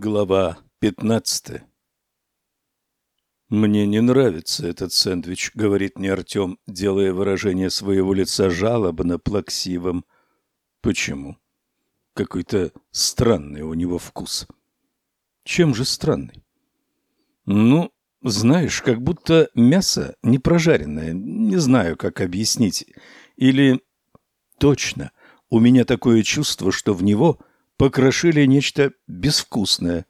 Глава 15 «Мне не нравится этот сэндвич», — говорит мне Артем, делая выражение своего лица жалобно плаксивым. «Почему?» «Какой-то странный у него вкус». «Чем же странный?» «Ну, знаешь, как будто мясо не прожаренное. Не знаю, как объяснить. Или... Точно, у меня такое чувство, что в него покрошили нечто безвкусное,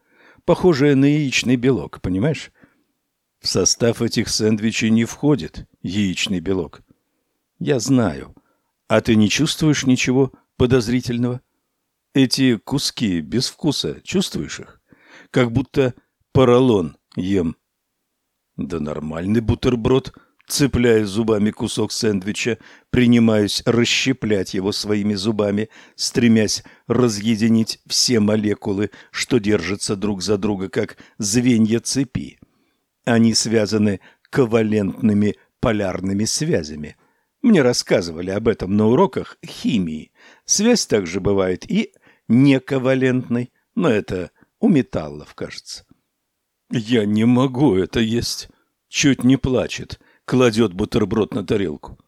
похожее на яичный белок, понимаешь? В состав этих сэндвичей не входит яичный белок. Я знаю. А ты не чувствуешь ничего подозрительного? Эти куски без вкуса, чувствуешь их? Как будто поролон ем. Да нормальный бутерброд — Цепляя зубами кусок сэндвича, принимаюсь расщеплять его своими зубами, стремясь разъединить все молекулы, что держатся друг за друга, как звенья цепи. Они связаны ковалентными полярными связями. Мне рассказывали об этом на уроках химии. Связь также бывает и нековалентной, но это у металлов, кажется. Я не могу это есть. Чуть не плачет кладет бутерброд на тарелку.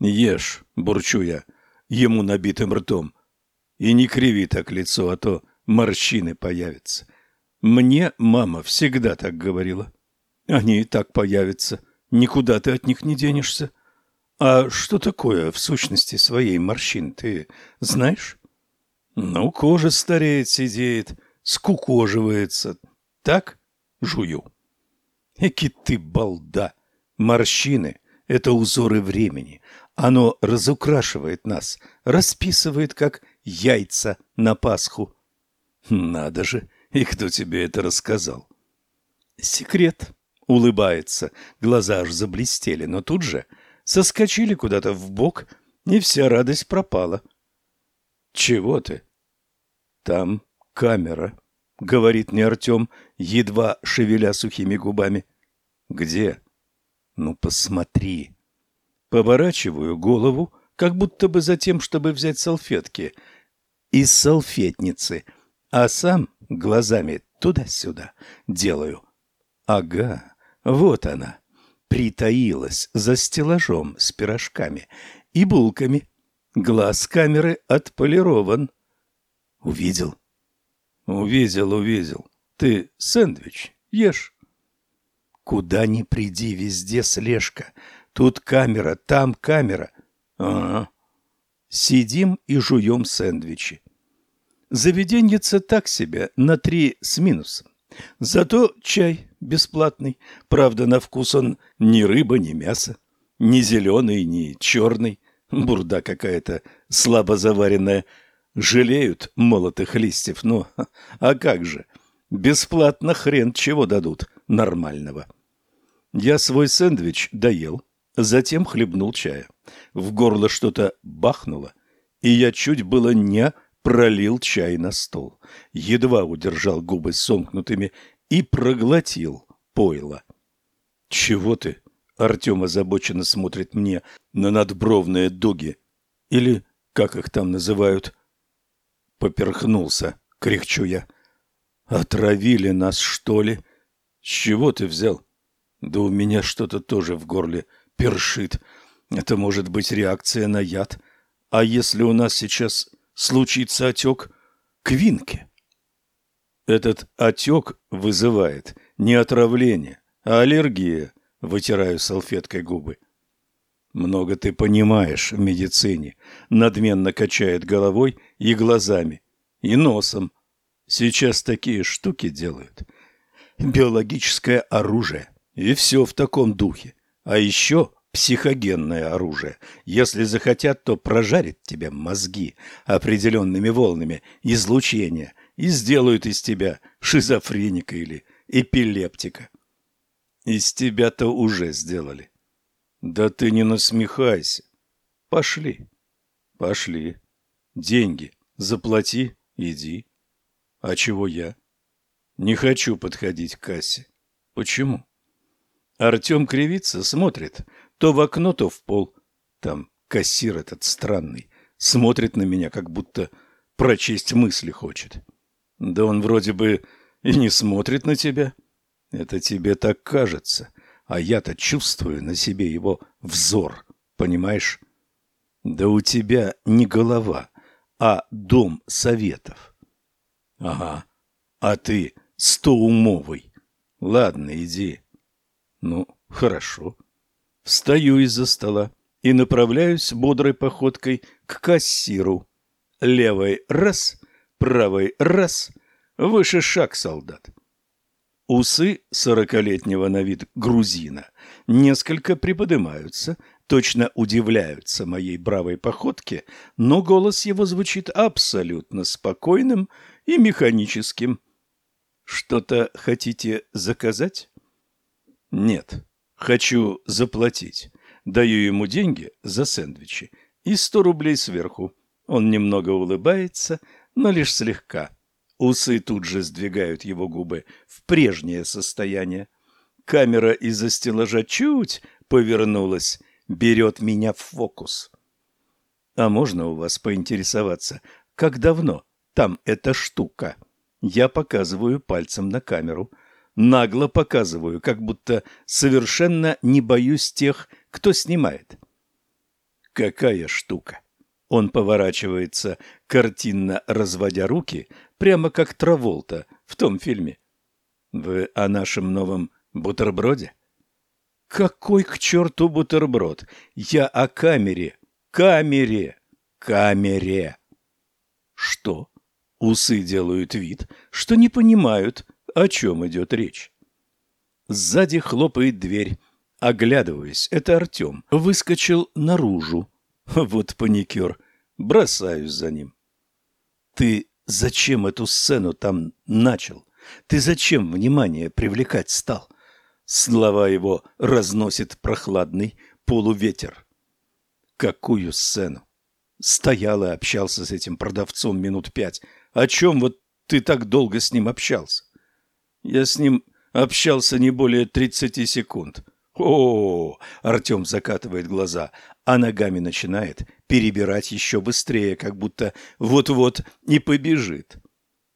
«Ешь», — бурчу я, ему набитым ртом. «И не криви так лицо, а то морщины появятся». Мне мама всегда так говорила. Они и так появятся, никуда ты от них не денешься. А что такое в сущности своей морщин, ты знаешь? Ну, кожа стареет, сидеет, скукоживается. Так? Жую. Эки ты балда! Морщины – это узоры времени. Оно разукрашивает нас, расписывает, как яйца на Пасху. Надо же, и кто тебе это рассказал? Секрет. Улыбается, глаза аж заблестели, но тут же соскочили куда-то в бок, и вся радость пропала. Чего ты? Там камера, говорит мне Артем, едва шевеля сухими губами. Где? Ну, посмотри. Поворачиваю голову, как будто бы за тем, чтобы взять салфетки из салфетницы, а сам глазами туда-сюда делаю. Ага, вот она, притаилась за стеллажом с пирожками и булками. Глаз камеры отполирован. Увидел? Увидел, увидел. Ты сэндвич ешь. Куда ни приди, везде слежка. Тут камера, там камера. Ага. Сидим и жуем сэндвичи. Заведеньица так себе, на три с минусом. Зато чай бесплатный. Правда, на вкус он ни рыба, ни мясо. Ни зеленый, ни черный. Бурда какая-то слабо заваренная. Жалеют молотых листьев. Ну, а как же? Бесплатно хрен чего дадут нормального. Я свой сэндвич доел, затем хлебнул чая. В горло что-то бахнуло, и я чуть было не пролил чай на стол. Едва удержал губы сомкнутыми и проглотил пойло. «Чего ты?» — Артем озабоченно смотрит мне на надбровные дуги. Или, как их там называют, поперхнулся, кряхчу я. «Отравили нас, что ли?» «С чего ты взял?» Да у меня что-то тоже в горле першит. Это может быть реакция на яд. А если у нас сейчас случится отек квинки? Этот отек вызывает не отравление, а аллергия. Вытираю салфеткой губы. Много ты понимаешь в медицине. Надменно качает головой и глазами, и носом. Сейчас такие штуки делают. Биологическое оружие. И все в таком духе. А еще психогенное оружие. Если захотят, то прожарят тебе мозги определенными волнами излучения и сделают из тебя шизофреника или эпилептика. Из тебя-то уже сделали. Да ты не насмехайся. Пошли. Пошли. Деньги заплати, иди. А чего я? Не хочу подходить к кассе. Почему? Артем кривится, смотрит то в окно, то в пол. Там кассир этот странный смотрит на меня, как будто прочесть мысли хочет. Да он вроде бы и не смотрит на тебя. Это тебе так кажется, а я-то чувствую на себе его взор, понимаешь? Да у тебя не голова, а дом советов. Ага, а ты стоумовый. Ладно, иди. Ну, хорошо. Встаю из-за стола и направляюсь бодрой походкой к кассиру. Левой раз, правой раз, выше шаг солдат. Усы сорокалетнего на вид грузина несколько приподнимаются, точно удивляются моей бравой походке, но голос его звучит абсолютно спокойным и механическим. Что-то хотите заказать? Нет, хочу заплатить. Даю ему деньги за сэндвичи и сто рублей сверху. Он немного улыбается, но лишь слегка. Усы тут же сдвигают его губы в прежнее состояние. Камера из-за стеллажа чуть повернулась, берет меня в фокус. А можно у вас поинтересоваться, как давно там эта штука? Я показываю пальцем на камеру. Нагло показываю, как будто совершенно не боюсь тех, кто снимает. Какая штука? Он поворачивается, картинно разводя руки, прямо как Траволта в том фильме. Вы о нашем новом бутерброде? Какой к черту бутерброд? Я о камере, камере, камере. Что? Усы делают вид, что не понимают, о чем идет речь. Сзади хлопает дверь. Оглядываясь, это Артем. Выскочил наружу. Вот паникер. Бросаюсь за ним. Ты зачем эту сцену там начал? Ты зачем внимание привлекать стал? Слова его разносит прохладный полуветер. Какую сцену? Стоял и общался с этим продавцом минут пять. О чем вот ты так долго с ним общался? Я с ним общался не более тридцати секунд. О, Артем закатывает глаза, а ногами начинает перебирать еще быстрее, как будто вот-вот и побежит.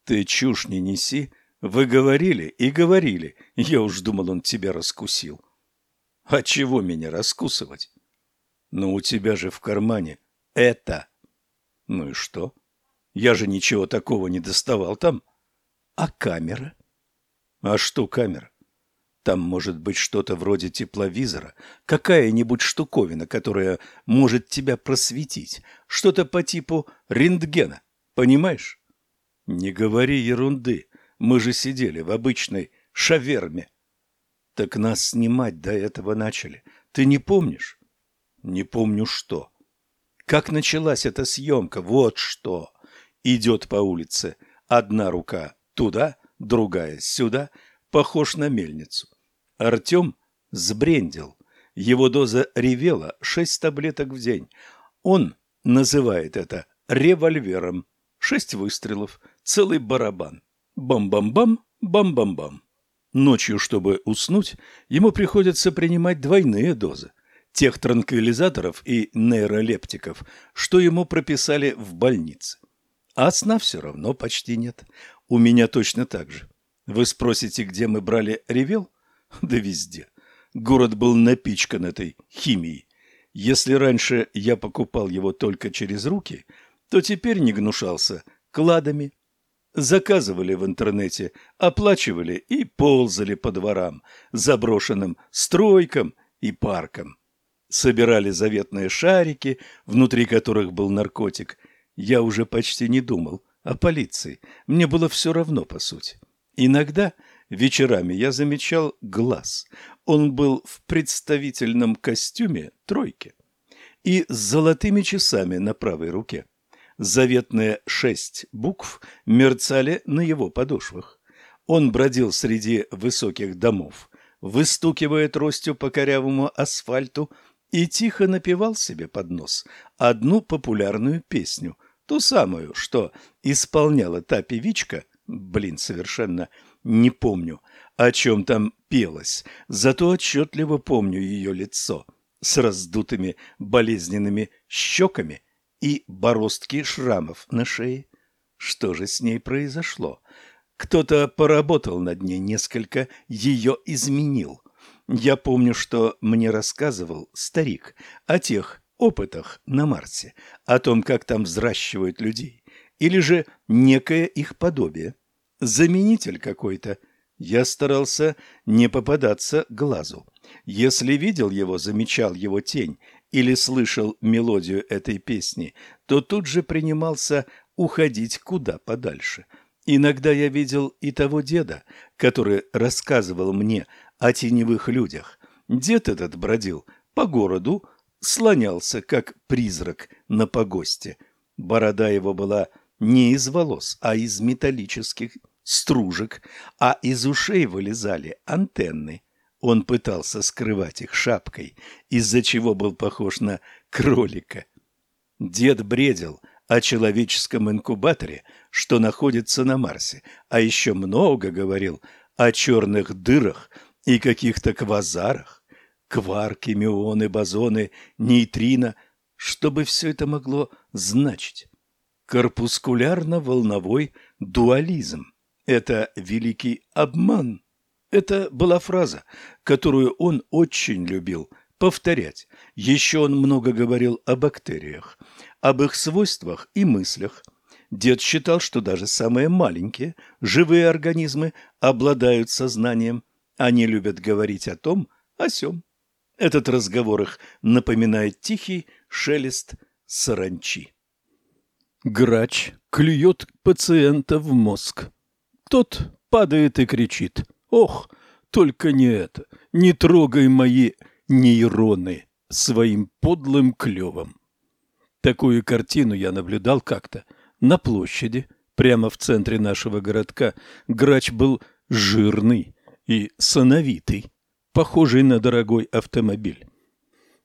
Ты чушь не неси. Вы говорили и говорили. Я уж думал, он тебя раскусил. А чего меня раскусывать? Но у тебя же в кармане это. Ну и что? Я же ничего такого не доставал там. А камера? А что камера? Там может быть что-то вроде тепловизора, какая-нибудь штуковина, которая может тебя просветить, что-то по типу рентгена, понимаешь? Не говори ерунды, мы же сидели в обычной шаверме. Так нас снимать до этого начали. Ты не помнишь? Не помню что. Как началась эта съемка, вот что идет по улице. Одна рука туда, другая сюда, похож на мельницу. Артем сбрендил. Его доза ревела шесть таблеток в день. Он называет это револьвером. Шесть выстрелов, целый барабан. Бам-бам-бам, бам-бам-бам. Ночью, чтобы уснуть, ему приходится принимать двойные дозы тех транквилизаторов и нейролептиков, что ему прописали в больнице. А сна все равно почти нет. У меня точно так же. Вы спросите, где мы брали ревел? Да везде. Город был напичкан этой химией. Если раньше я покупал его только через руки, то теперь не гнушался кладами. Заказывали в интернете, оплачивали и ползали по дворам, заброшенным стройкам и паркам. Собирали заветные шарики, внутри которых был наркотик – я уже почти не думал о полиции. Мне было все равно, по сути. Иногда вечерами я замечал глаз. Он был в представительном костюме тройки и с золотыми часами на правой руке. Заветные шесть букв мерцали на его подошвах. Он бродил среди высоких домов, выстукивая тростью по корявому асфальту и тихо напевал себе под нос одну популярную песню, Ту самую, что исполняла та певичка, блин, совершенно не помню, о чем там пелось, зато отчетливо помню ее лицо с раздутыми болезненными щеками и бороздки шрамов на шее. Что же с ней произошло? Кто-то поработал над ней, несколько ее изменил. Я помню, что мне рассказывал старик о тех опытах на Марсе, о том, как там взращивают людей, или же некое их подобие. Заменитель какой-то. Я старался не попадаться глазу. Если видел его, замечал его тень или слышал мелодию этой песни, то тут же принимался уходить куда подальше. Иногда я видел и того деда, который рассказывал мне о теневых людях. Дед этот бродил по городу, слонялся, как призрак на погосте. Борода его была не из волос, а из металлических стружек, а из ушей вылезали антенны. Он пытался скрывать их шапкой, из-за чего был похож на кролика. Дед бредил о человеческом инкубаторе, что находится на Марсе, а еще много говорил о черных дырах и каких-то квазарах, кварки, мюоны, бозоны, нейтрино, что бы все это могло значить. Корпускулярно-волновой дуализм – это великий обман. Это была фраза, которую он очень любил повторять. Еще он много говорил о бактериях, об их свойствах и мыслях. Дед считал, что даже самые маленькие живые организмы обладают сознанием. Они любят говорить о том, о сём. Этот разговор их напоминает тихий шелест саранчи. Грач клюет пациента в мозг. Тот падает и кричит. «Ох, только не это! Не трогай мои нейроны своим подлым клювом!» Такую картину я наблюдал как-то на площади, прямо в центре нашего городка. Грач был жирный и сановитый, похожий на дорогой автомобиль.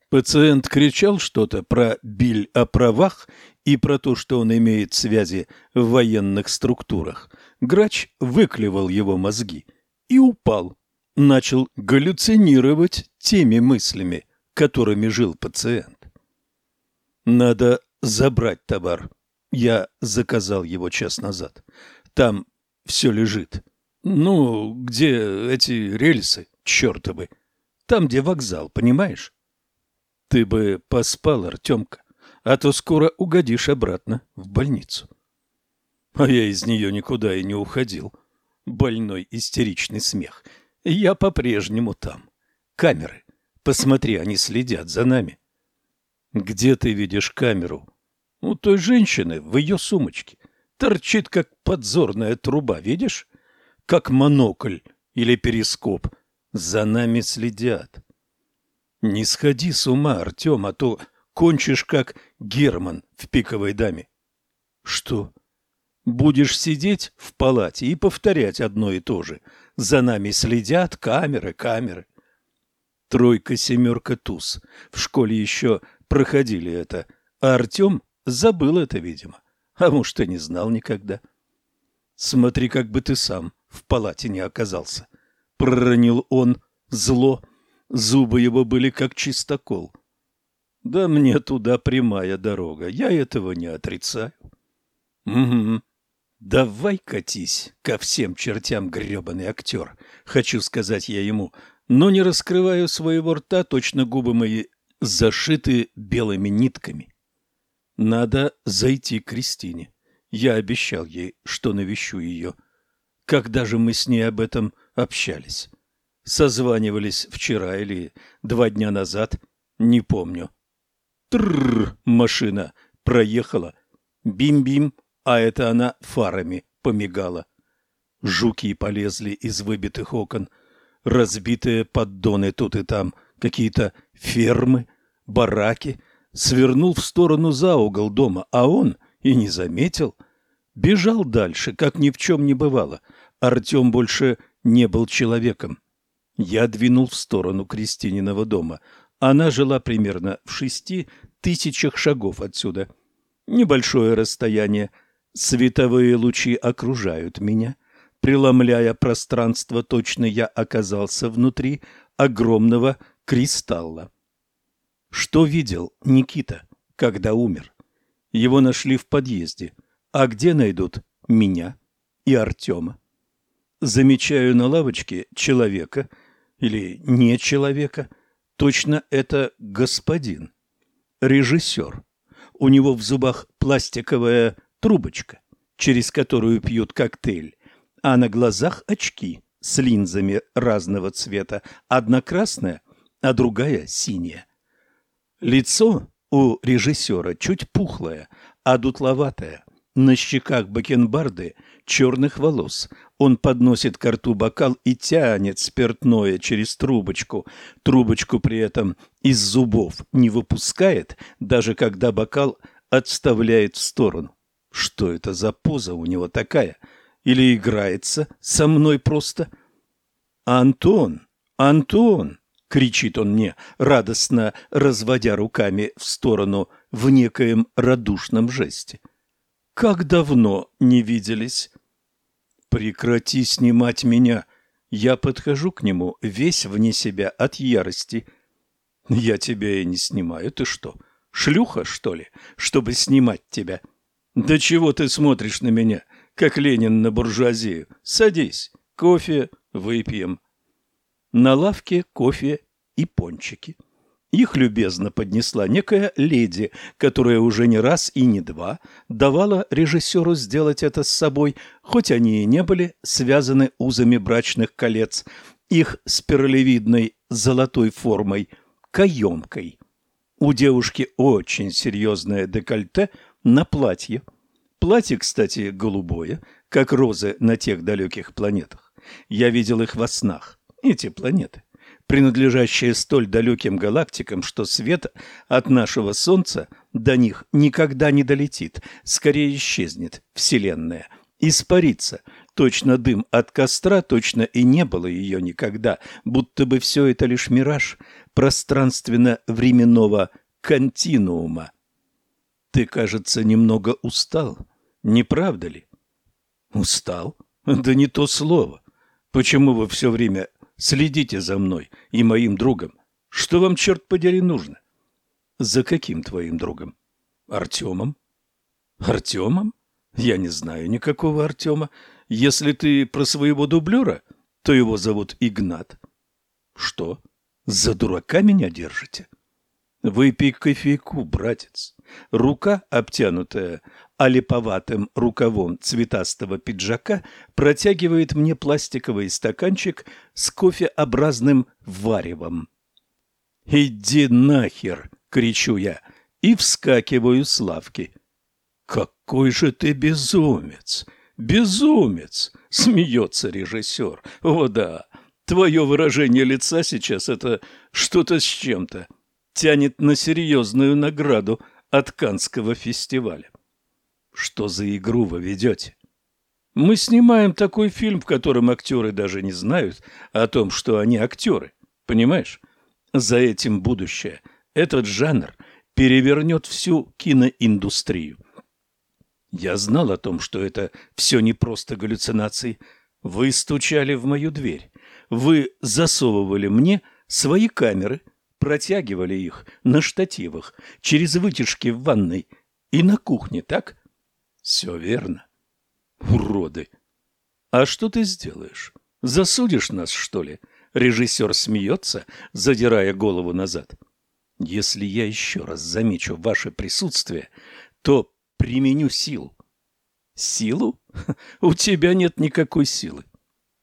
Пациент кричал что-то про биль о правах и про то, что он имеет связи в военных структурах. Грач выклевал его мозги и упал. Начал галлюцинировать теми мыслями, которыми жил пациент. Надо забрать товар. Я заказал его час назад. Там все лежит. Ну, где эти рельсы, чертовы? Там, где вокзал, понимаешь? Ты бы поспал, Артемка, а то скоро угодишь обратно в больницу. А я из нее никуда и не уходил. Больной истеричный смех. Я по-прежнему там. Камеры. Посмотри, они следят за нами. Где ты видишь камеру? У той женщины в ее сумочке. Торчит, как подзорная труба, видишь? Как монокль или перископ. За нами следят. Не сходи с ума, Артем, а то кончишь как Герман в пиковой даме. Что? Будешь сидеть в палате и повторять одно и то же. За нами следят камеры, камеры. Тройка, семерка, туз. В школе еще проходили это, а Артем забыл это, видимо. А может, и не знал никогда. Смотри, как бы ты сам в палате не оказался. Проронил он зло. Зубы его были как чистокол. Да мне туда прямая дорога, я этого не отрицаю. Угу. Давай катись ко всем чертям, гребаный актер, хочу сказать я ему, но не раскрываю своего рта, точно губы мои зашиты белыми нитками. Надо зайти к Кристине. Я обещал ей, что навещу ее. Когда же мы с ней об этом общались? Созванивались вчера или два дня назад, не помню. Тррр, машина проехала. Бим-бим, а это она фарами помигала. Жуки полезли из выбитых окон, разбитые поддоны тут и там, какие-то фермы, бараки. Свернул в сторону за угол дома, а он и не заметил. Бежал дальше, как ни в чем не бывало. Артем больше не был человеком. Я двинул в сторону Кристининого дома. Она жила примерно в шести тысячах шагов отсюда. Небольшое расстояние. Световые лучи окружают меня. Преломляя пространство, точно я оказался внутри огромного кристалла. Что видел Никита, когда умер? Его нашли в подъезде. А где найдут меня и Артема? Замечаю на лавочке человека или не человека. Точно это господин, режиссер. У него в зубах пластиковая трубочка, через которую пьют коктейль, а на глазах очки с линзами разного цвета, одна красная, а другая синяя. Лицо у режиссера чуть пухлое, а дутловатое. На щеках бакенбарды черных волос. Он подносит к рту бокал и тянет спиртное через трубочку. Трубочку при этом из зубов не выпускает, даже когда бокал отставляет в сторону. Что это за поза у него такая? Или играется со мной просто? Антон, Антон, кричит он мне, радостно разводя руками в сторону в некоем радушном жесте. Как давно не виделись? Прекрати снимать меня. Я подхожу к нему весь вне себя от ярости. Я тебя и не снимаю, ты что? Шлюха, что ли, чтобы снимать тебя? Да чего ты смотришь на меня, как Ленин на буржуазию? Садись, кофе выпьем. На лавке кофе и пончики. Их любезно поднесла некая леди, которая уже не раз и не два давала режиссеру сделать это с собой, хоть они и не были связаны узами брачных колец, их спиралевидной золотой формой, каемкой. У девушки очень серьезное декольте на платье. Платье, кстати, голубое, как розы на тех далеких планетах. Я видел их во снах, эти планеты принадлежащие столь далеким галактикам, что свет от нашего Солнца до них никогда не долетит, скорее исчезнет Вселенная, испарится. Точно дым от костра, точно и не было ее никогда, будто бы все это лишь мираж пространственно-временного континуума. Ты, кажется, немного устал, не правда ли? Устал? Да не то слово. Почему вы все время Следите за мной и моим другом. Что вам, черт подери, нужно? За каким твоим другом? Артемом? Артемом? Я не знаю никакого Артема. Если ты про своего дублера, то его зовут Игнат. Что? За дурака меня держите? Выпей кофейку, братец. Рука, обтянутая олиповатым рукавом цветастого пиджака, протягивает мне пластиковый стаканчик с кофеобразным варевом. «Иди нахер!» — кричу я и вскакиваю с лавки. «Какой же ты безумец! Безумец!» — смеется режиссер. «О да, твое выражение лица сейчас — это что-то с чем-то» тянет на серьезную награду от Канского фестиваля. Что за игру вы ведете? Мы снимаем такой фильм, в котором актеры даже не знают о том, что они актеры. Понимаешь? За этим будущее. Этот жанр перевернет всю киноиндустрию. Я знал о том, что это все не просто галлюцинации. Вы стучали в мою дверь. Вы засовывали мне свои камеры – протягивали их на штативах через вытяжки в ванной и на кухне, так? Все верно. Уроды. А что ты сделаешь? Засудишь нас, что ли? Режиссер смеется, задирая голову назад. Если я еще раз замечу ваше присутствие, то применю силу. Силу? У тебя нет никакой силы.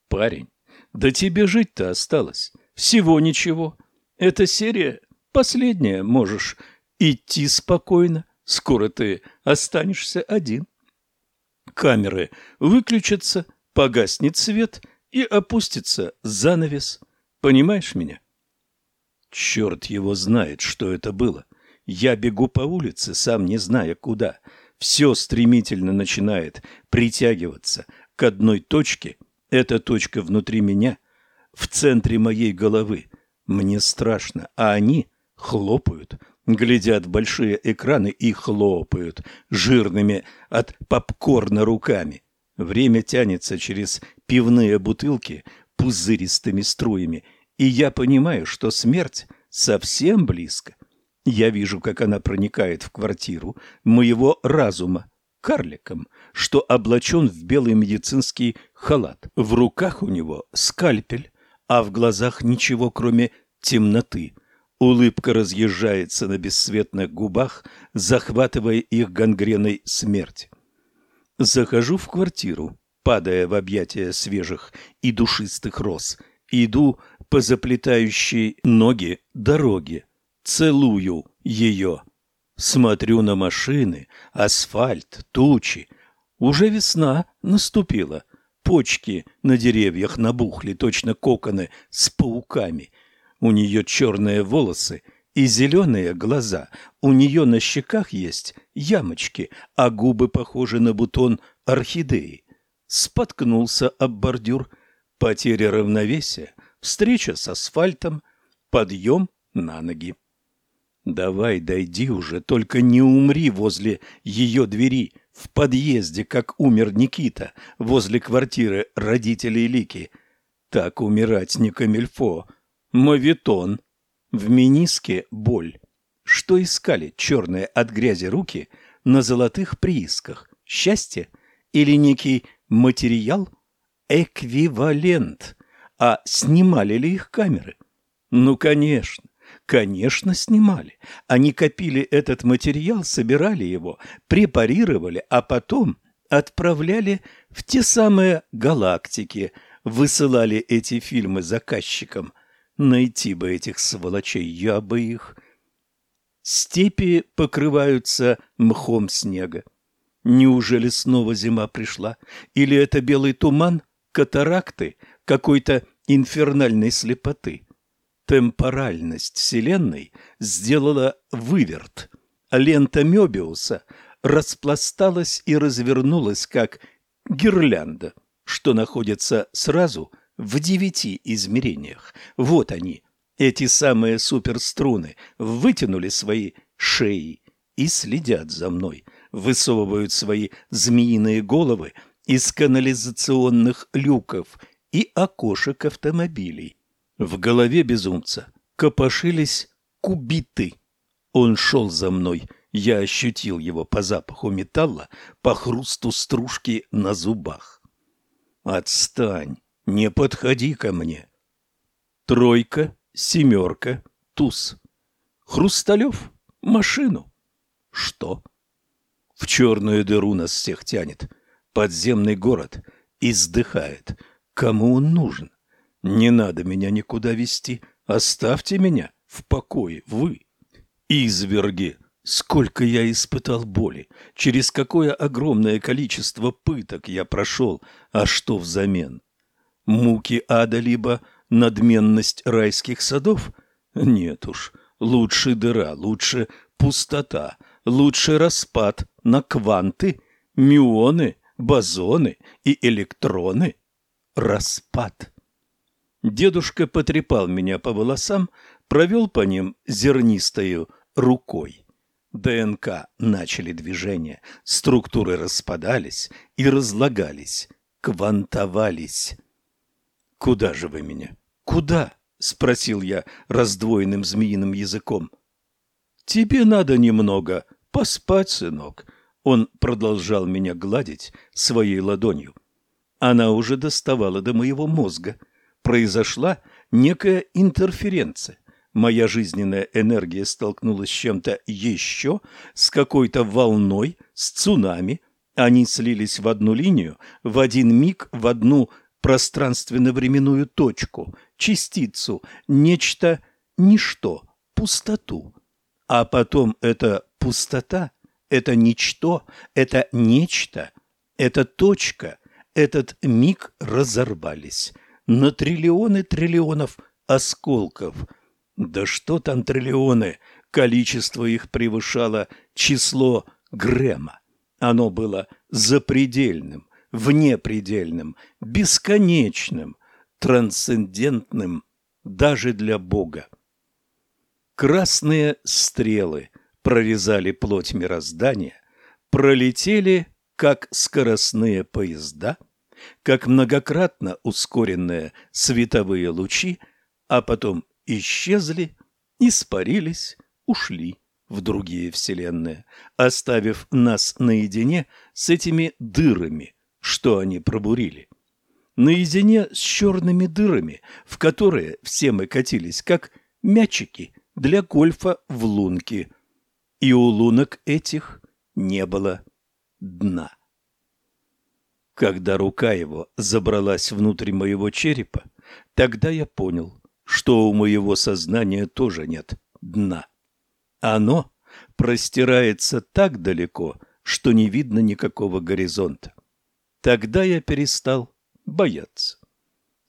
Парень, да тебе жить-то осталось. Всего ничего. Эта серия последняя, можешь идти спокойно, скоро ты останешься один. Камеры выключатся, погаснет свет и опустится занавес. Понимаешь меня? Черт его знает, что это было. Я бегу по улице, сам не зная куда. Все стремительно начинает притягиваться к одной точке. Эта точка внутри меня, в центре моей головы. Мне страшно, а они хлопают, глядят большие экраны и хлопают жирными от попкорна руками. Время тянется через пивные бутылки пузыристыми струями, и я понимаю, что смерть совсем близко. Я вижу, как она проникает в квартиру моего разума. карликом, что облачен в белый медицинский халат. В руках у него скальпель, а в глазах ничего, кроме темноты. Улыбка разъезжается на бесцветных губах, захватывая их гангреной смерть. Захожу в квартиру, падая в объятия свежих и душистых роз. Иду по заплетающей ноги дороге, целую ее. Смотрю на машины, асфальт, тучи. Уже весна наступила. Почки на деревьях набухли, точно коконы с пауками. У нее черные волосы и зеленые глаза. У нее на щеках есть ямочки, а губы похожи на бутон орхидеи. Споткнулся об бордюр. Потеря равновесия, встреча с асфальтом, подъем на ноги. Давай, дойди уже, только не умри возле ее двери, в подъезде, как умер Никита, возле квартиры родителей Лики. Так умирать не камельфо. Мовитон. В миниске боль. Что искали черные от грязи руки на золотых приисках? Счастье или некий материал? Эквивалент. А снимали ли их камеры? Ну, конечно. Конечно, снимали. Они копили этот материал, собирали его, препарировали, а потом отправляли в те самые галактики, высылали эти фильмы заказчикам. Найти бы этих сволочей, я бы их... Степи покрываются мхом снега. Неужели снова зима пришла? Или это белый туман, катаракты, какой-то инфернальной слепоты? темпоральность Вселенной сделала выверт. Лента Мёбиуса распласталась и развернулась, как гирлянда, что находится сразу в девяти измерениях. Вот они, эти самые суперструны, вытянули свои шеи и следят за мной, высовывают свои змеиные головы из канализационных люков и окошек автомобилей. В голове безумца копошились кубиты. Он шел за мной, я ощутил его по запаху металла, по хрусту стружки на зубах. «Отстань, не подходи ко мне!» Тройка, семерка, туз. Хрусталев, машину. Что? В черную дыру нас всех тянет. Подземный город издыхает. Кому он нужен? Не надо меня никуда вести. Оставьте меня в покое, вы. Изверги! Сколько я испытал боли, через какое огромное количество пыток я прошел, а что взамен? Муки ада либо надменность райских садов? Нет уж, лучше дыра, лучше пустота, лучше распад на кванты, мюоны, бозоны и электроны. Распад. Дедушка потрепал меня по волосам, провел по ним зернистою рукой. ДНК начали движение, структуры распадались и разлагались, квантовались. «Куда же вы меня? Куда?» — спросил я раздвоенным змеиным языком. «Тебе надо немного поспать, сынок». Он продолжал меня гладить своей ладонью. Она уже доставала до моего мозга — произошла некая интерференция. Моя жизненная энергия столкнулась с чем-то еще, с какой-то волной, с цунами. Они слились в одну линию, в один миг, в одну пространственно-временную точку, частицу, нечто, ничто, пустоту. А потом эта пустота, это ничто, это нечто, эта точка, этот миг разорвались – на триллионы триллионов осколков. Да что там триллионы? Количество их превышало число Грэма. Оно было запредельным, внепредельным, бесконечным, трансцендентным даже для Бога. Красные стрелы прорезали плоть мироздания, пролетели, как скоростные поезда – как многократно ускоренные световые лучи, а потом исчезли, испарились, ушли в другие вселенные, оставив нас наедине с этими дырами, что они пробурили. Наедине с черными дырами, в которые все мы катились, как мячики для гольфа в лунки. И у лунок этих не было дна. Когда рука его забралась внутрь моего черепа, тогда я понял, что у моего сознания тоже нет дна. Оно простирается так далеко, что не видно никакого горизонта. Тогда я перестал бояться.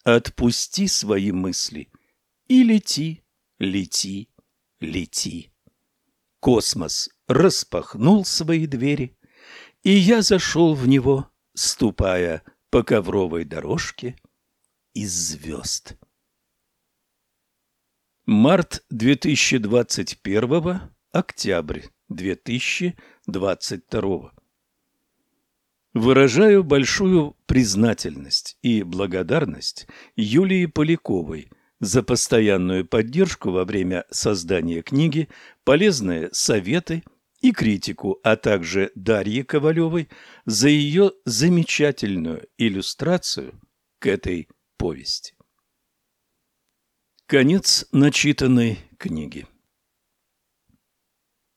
Отпусти свои мысли и лети, лети, лети. Космос распахнул свои двери, и я зашел в него, ступая по ковровой дорожке из звезд. Март 2021, октябрь 2022. Выражаю большую признательность и благодарность Юлии Поляковой за постоянную поддержку во время создания книги, полезные советы и критику, а также Дарье Ковалевой за ее замечательную иллюстрацию к этой повести. Конец начитанной книги.